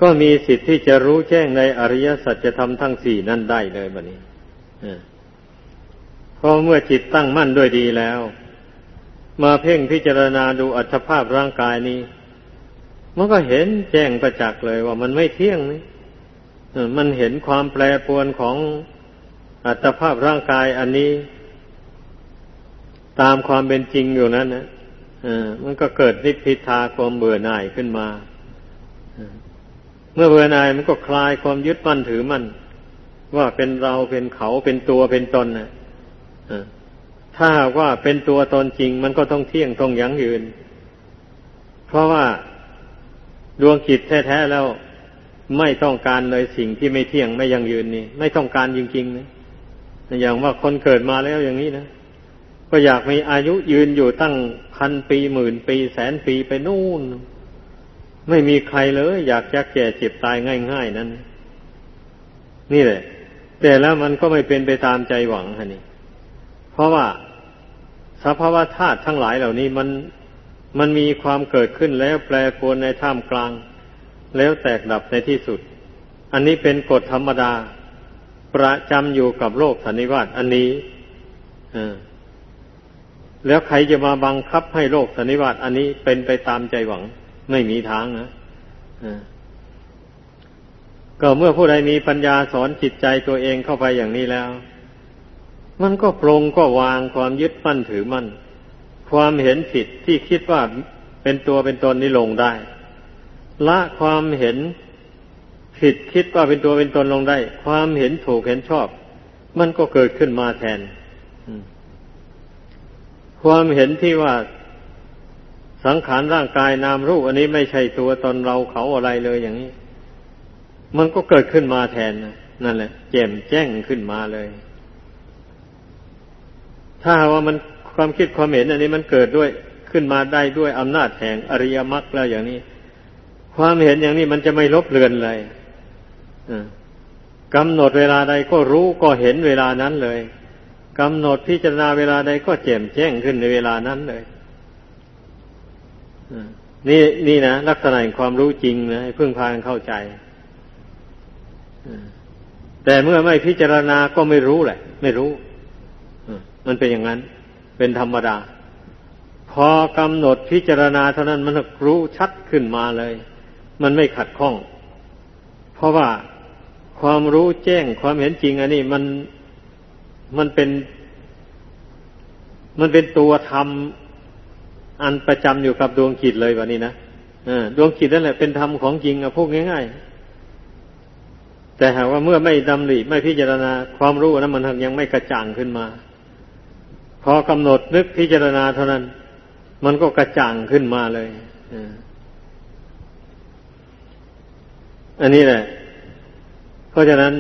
ก็มีสิทธิ์ที่จะรู้แจ้งในอริยสัจธรรมทั้งสี่นั่นได้เลยบัดนี้เพราะเมื่อจิตตั้งมั่นด้วยดีแล้ว มาเพ่งพิจารณาดูอัตภาพร่างกายนี้ มันก็เห็นแจ้งประจักษ์เลยว่ามันไม่เที่ยงนี่มันเห็นความแปรปรวนของอัตภาพร่างกายอันนี้ ตามความเป็นจริงอยู่นั้นนะมันก็เกิดนิพพิทาความเบื่อหน่ายขึ้นมา เมื่อเบื่อหน่ายมันก็คลายความยึดมั่นถือมั่นว่าเป็นเราเป็นเขาเป็นตัวเป็นตนนะถ้าว่าเป็นตัวตนจริง มันก็ต้องเที่ยงต้องยั้งยืน เพราะว่าดวงจิตแท้ๆแล้วไม่ต้องการเลยสิ่งที่ไม่เที่ยงไม่ยั่งยืนนี่ ไม่ต้องการจริงๆนะอย่างว่าคนเกิดมาแล้วอย่างนี้นะก็อยากมีอายุยืนอยู่ตั้งพันปีหมื่นปีแสนปีไปนู่น ไม่มีใครเลย อยากจะแก่เจ็บตายง่าย ๆ นั้น นี่แหละ แต่แล้วมันก็ไม่เป็นไปตามใจหวังฮะนี่ เพราะว่าสภาวะธาตุทั้งหลายเหล่านี้มันมันมีความเกิดขึ้นแล้วแปรปรวนในท่ามกลาง แล้วแตกดับในที่สุด อันนี้เป็นกฎธรรมดา ประจำอยู่กับโลกสันนิวาตอันนี้อแล้วใครจะมาบังคับให้โลกสันนิวาตอันนี้เป็นไปตามใจหวัง ไม่มีทางนะก็เมื่อผู้ใดมีปัญญาสอนจิตใจตัวเองเข้าไปอย่างนี้แล้ว มันก็ปรงก็วางความยึดมั่นถือมั่น ความเห็นผิดที่คิดว่าเป็นตัวเป็นตนนี้ลงได้ ละความเห็นผิดคิดว่าเป็นตัวเป็นตนลงได้ ความเห็นถูกเห็นชอบ มันก็เกิดขึ้นมาแทน ความเห็นที่ว่า สังขารร่างกายนามรูปอันนี้ไม่ใช่ตัวตนเราเขาอะไรเลยอย่างนี้ มันก็เกิดขึ้นมาแทนนั่นแหละ แจ่มแจ้งขึ้นมาเลย ถ้าว่ามันความคิดความเห็นอันนี้มันเกิดด้วยขึ้นมาได้ด้วยอำนาจแห่งอริยมรรคแล้วอย่างนี้ ความเห็นอย่างนี้มันจะไม่ลบเลือนเลยกำหนดเวลาใดก็รู้ก็เห็นเวลานั้นเลยกำหนดพิจารณาเวลาใดก็แจ่มแจ้งขึ้นในเวลานั้นเลย นี่นี่นะลักษณะแห่งความรู้จริงนะให้พึ่งพากันเข้าใจแต่เมื่อไม่พิจารณาก็ไม่รู้แหละ ไม่รู้มันเป็นอย่างนั้น เป็นธรรมดา พอกำหนดพิจารณาเท่านั้นมันรู้ชัดขึ้นมาเลย มันไม่ขัดข้อง เพราะว่าความรู้แจ้งความเห็นจริงอันนี้มันมันเป็น มันเป็นตัวธรรม อันประจำอยู่กับดวงจิตเลยวันนี้นะดวงจิตนั่นแหละเป็นธรรมของจริงอะพูดง่ายๆ แต่หากว่าเมื่อไม่ดำริไม่พิจารณาความรู้นั้นมันยังไม่กระจ่างขึ้นมา พอกำหนดนึกพิจารณาเท่านั้น มันก็กระจ่างขึ้นมาเลยอันนี้แหละ เพราะฉะนั้น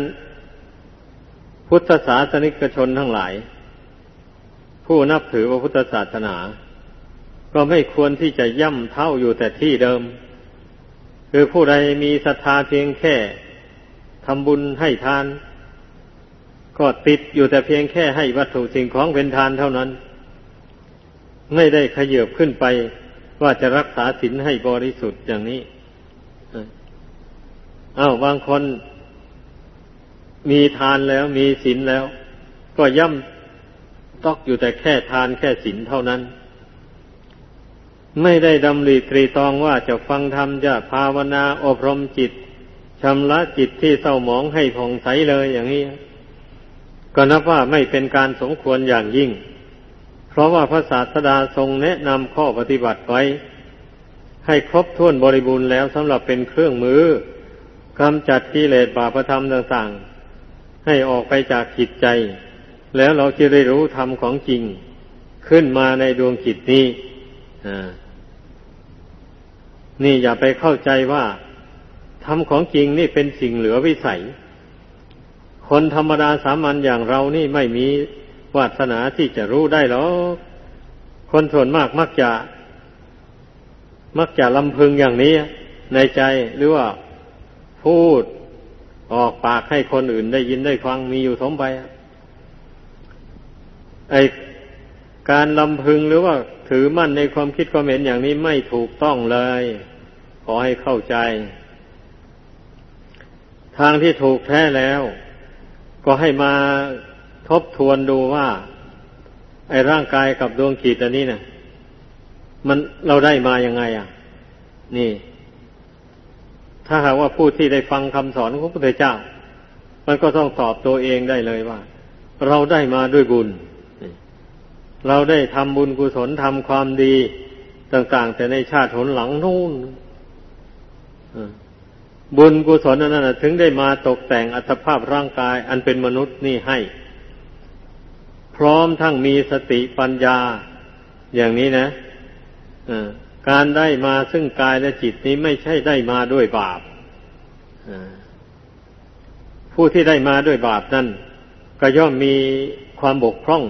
พุทธศาสนิกชนทั้งหลาย ผู้นับถือพระพุทธศาสนา ก็ไม่ควรที่จะย่ำเท่าอยู่แต่ที่เดิม คือผู้ใดมีศรัทธาเพียงแค่ทำบุญให้ทาน ก็ติดอยู่แต่เพียงแค่ให้วัตถุสิ่งของเป็นทานเท่านั้น ไม่ได้ขยืบขึ้นไปว่าจะรักษาศีลให้บริสุทธิ์อย่างนี้อา้าวบางคนมีทานแล้วมีศีลแล้ว ก็ย่ำตอกอยู่แต่แค่ทานแค่ศีลเท่านั้น ไม่ได้ดำริตรีตองว่าจะฟังธรรมจะภาวนาอบรมจิตชำระจิตที่เศร้าหมองให้ผ่องใสเลยอย่างนี้ ก็นับว่าไม่เป็นการสมควรอย่างยิ่ง เพราะว่าพระศาสดาทรงแนะนำข้อปฏิบัติไว้ ให้ครบถ้วนบริบูรณ์แล้วสำหรับเป็นเครื่องมือกำจัดกิเลสบาปธรรมต่างๆ ให้ออกไปจากจิตใจ แล้วเราจะได้รู้ธรรมของจริง ขึ้นมาในดวงจิตนี้อ่า นี่อย่าไปเข้าใจว่าธรรมของจริงนี่เป็นสิ่งเหลือวิสัย คนธรรมดาสามัญอย่างเรานี่ไม่มีวาสนาที่จะรู้ได้หรอกคนส่วนมากมักจะ มักจะลำพึงอย่างนี้ ในใจหรือว่าพูดออกปากให้คนอื่นได้ยินได้ฟังมีอยู่สมไปไอ การลำพึงหรือว่าถือมั่นในความคิดความเห็นอย่างนี้ไม่ถูกต้องเลย ขอให้เข้าใจ ทางที่ถูกแท้แล้ว ก็ให้มาทบทวนดูว่า ไอ้ร่างกายกับดวงขีดอันนี้เนะ่ะมันเราได้มาอยังไง อะ นี่ ถ้าหากว่าผู้ที่ได้ฟังคำสอนของพระพุทธเจ้า มันก็ต้องตอบตัวเองได้เลยว่า เราได้มาด้วยบุญ เราได้ทำบุญกุศลทำความดีต่าง ๆ แต่ในชาติหนหลังนู่นบุญกุศลนั้นถึงได้มาตกแต่งอัตภาพร่างกาย อันเป็นมนุษย์นี่ให้ พร้อมทั้งมีสติปัญญา อย่างนี้นะการได้มาซึ่งกายและจิตนี้ไม่ใช่ได้มาด้วยบาปผู้ที่ได้มาด้วยบาปนั่นก็ย่อมมีความบกพร่อง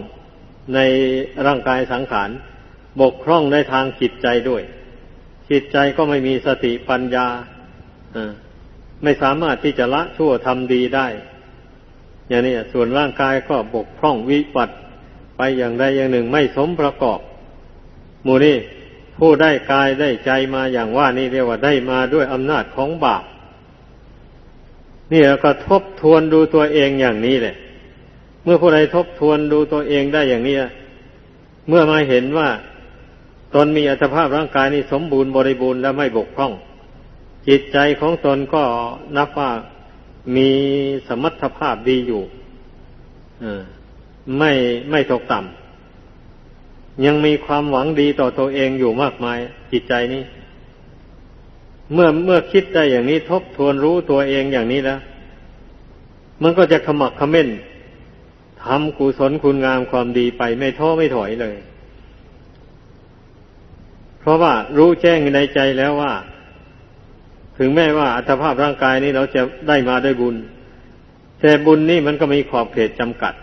ในร่างกายสังขาร บกพร่องในทางจิตใจด้วย จิตใจก็ไม่มีสติปัญญาไม่สามารถที่จะละชั่วทำดีได้ อย่างนี้ส่วนร่างกายก็บกพร่องวิปัตไปอย่างใดอย่างหนึ่งไม่สมประกอบมูนี่ผู้ได้กายได้ใจมาอย่างว่านี่เรียกว่าได้มาด้วยอำนาจของบาปนี่ก็ทบทวนดูตัวเองอย่างนี้แหละ เมื่อผู้ใดทบทวนดูตัวเองได้อย่างนี้เมื่อมาเห็นว่าตนมีอัตภาพร่างกายนี้สมบูรณ์บริบูรณ์และไม่บกพร่อง จิตใจของตนก็นับว่ามีสมรรถภาพดีอยู่ไม่ไม่ตกต่ำยังมีความหวังดีต่อตัวเองอยู่มากมาย จิตใจนี้ เมื่อเมื่อคิดได้อย่างนี้ทบทวนรู้ตัวเองอย่างนี้แล้วมันก็จะขมักขม้น ทำกุศลคุณงามความดีไปไม่ท้อไม่ถอยเลย เพราะว่ารู้แจ้งในใจแล้วว่า ถึงแม้ว่าอัตภาพร่างกายนี้เราจะได้มาด้วยบุญ แต่บุญนี่มันก็มีขอบเขตจำกัด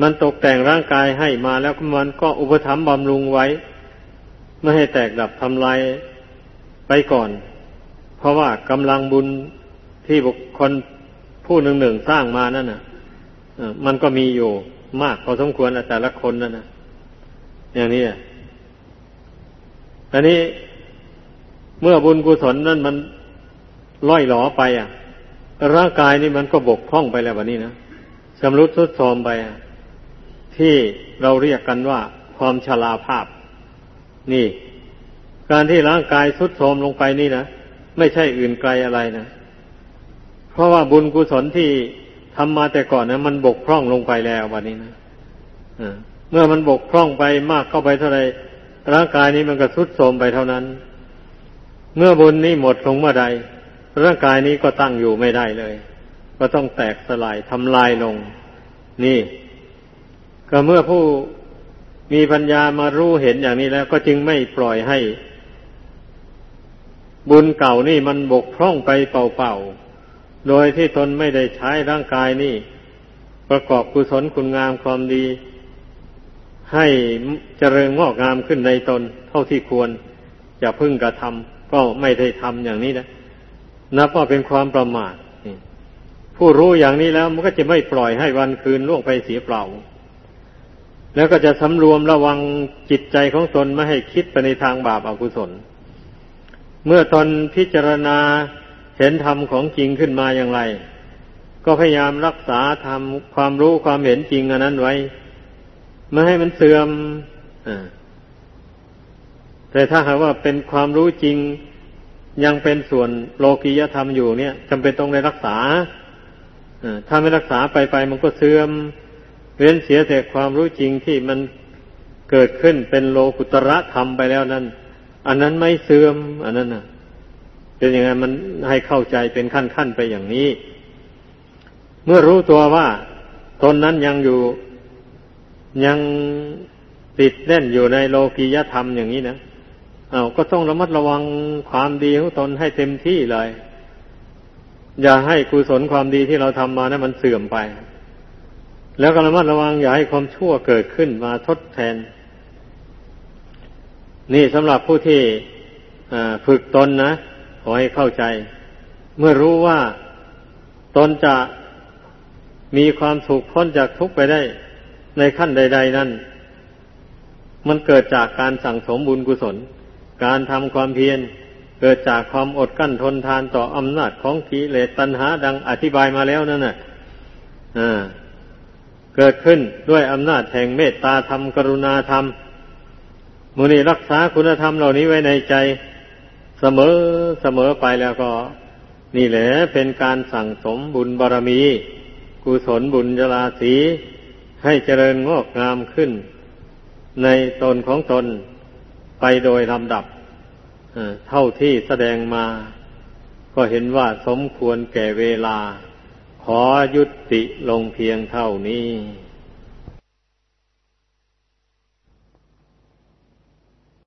มันตกแต่งร่างกายให้มาแล้วมันก็อุปถัมภ์บำรุงไว้ ไม่ให้แตกดับทำลายไปก่อน เพราะว่ากำลังบุญที่บุคคล ผู้หนึ่งหนึ่งสร้างมานั่นน่ะมันก็มีอยู่มากพอสมควรแต่ละคนนั่นนะอย่างนี้อันนี้เมื่อบุญกุศลนั้นมันล่อยหลอไป อะ ร่างกายนี่มันก็บกพร่องไปแล้ววันนี้นะชำรุดทรุดโทรมไปที่เราเรียกกันว่าความชราภาพ นี่ การที่ร่างกายทรุดโทรมลงไปนี่นะไม่ใช่อื่นไกลอะไรนะ เพราะว่าบุญกุศลที่ทำมาแต่ก่อนนะมันบกพร่องลงไปแล้ววันนี้นะเมื่อมันบกพร่องไปมากเข้าไปเท่าไรร่างกายนี้มันก็ทรุดโทรมไปเท่านั้น เมื่อบุญนี้หมดลงเมื่อใด ร่างกายนี้ก็ตั้งอยู่ไม่ได้เลย ก็ต้องแตกสลายทำลายลง นี่ ก็เมื่อผู้มีปัญญามารู้เห็นอย่างนี้แล้ว ก็จึงไม่ปล่อยให้ บุญเก่านี่มันบกพร่องไปเปล่าๆ โดยที่ตนไม่ได้ใช้ร่างกายนี่ ประกอบกุศลคุณงามความดี ให้เจริญงอกงามขึ้นในตน เท่าที่ควรจะพึ่งกระทำก็ไม่ได้ทำอย่างนี้นะนับว่าเป็นความประมาทผู้รู้อย่างนี้แล้วมันก็จะไม่ปล่อยให้วันคืนล่วงไปเสียเปล่า แล้วก็จะสำรวมระวังจิตใจของตนไม่ให้คิดไปในทางบาปอกุศล เมื่อตนพิจารณา เห็นธรรมของจริงขึ้นมาอย่างไร ก็พยายามรักษาธรรมความรู้ความเห็นจริงอันนั้นไว้ไม่ให้มันเสื่อมอแต่ถ้าหากว่าเป็นความรู้จริงยังเป็นส่วนโลกียธรรมอยู่เนี่ยจำเป็นต้องได้รักษาถ้าไม่รักษาไปไปมันก็เสื่อม เว้นเสียแต่ความรู้จริงที่มันเกิดขึ้นเป็นโลกุตระธรรมไปแล้วนั้น อันนั้นไม่เสื่อม อันนั้นนะ เป็นยังไงมันให้เข้าใจเป็นขั้นขั้นไปอย่างนี้ เมื่อรู้ตัวว่า ตนนั้นยังอยู่ยังติดแน่นอยู่ในโลกียธรรมอย่างนี้นะเอาก็ต้องระมัดระวังความดีของตนให้เต็มที่เลย อย่าให้กุศลความดีที่เราทำมานะั้นมันเสื่อมไป แล้วก็ระมัดระวังอย่าให้ความชั่วเกิดขึ้นมาทดแทน นี่สำหรับผู้ที่ฝึกตนนะ อให้เข้าใจ เมื่อรู้ว่าตนจะมีความสุขพ้นจากทุกข์ไปได้ ในขั้นใด ๆ นั้น มันเกิดจากการสั่งสมบุญกุศล การทำความเพียรเกิดจากความอดกั้นทนทานต่ออำนาจของกิเลสตัณหาดังอธิบายมาแล้วนั่นน่ะเกิดขึ้นด้วยอำนาจแห่งเมตตาธรรมกรุณาธรรมมุนีรักษาคุณธรรมเหล่านี้ไว้ในใจ เสมอเสมอไปแล้วก็ นี่แหละเป็นการสั่งสมบุญบารรมี กุศลบุญจราสีให้เจริญงอกงามขึ้น ในตนของตนไปโดยลำดับเท่าที่แสดงมา ก็เห็นว่าสมควรแก่เวลา ขอยุติลงเพียงเท่านี้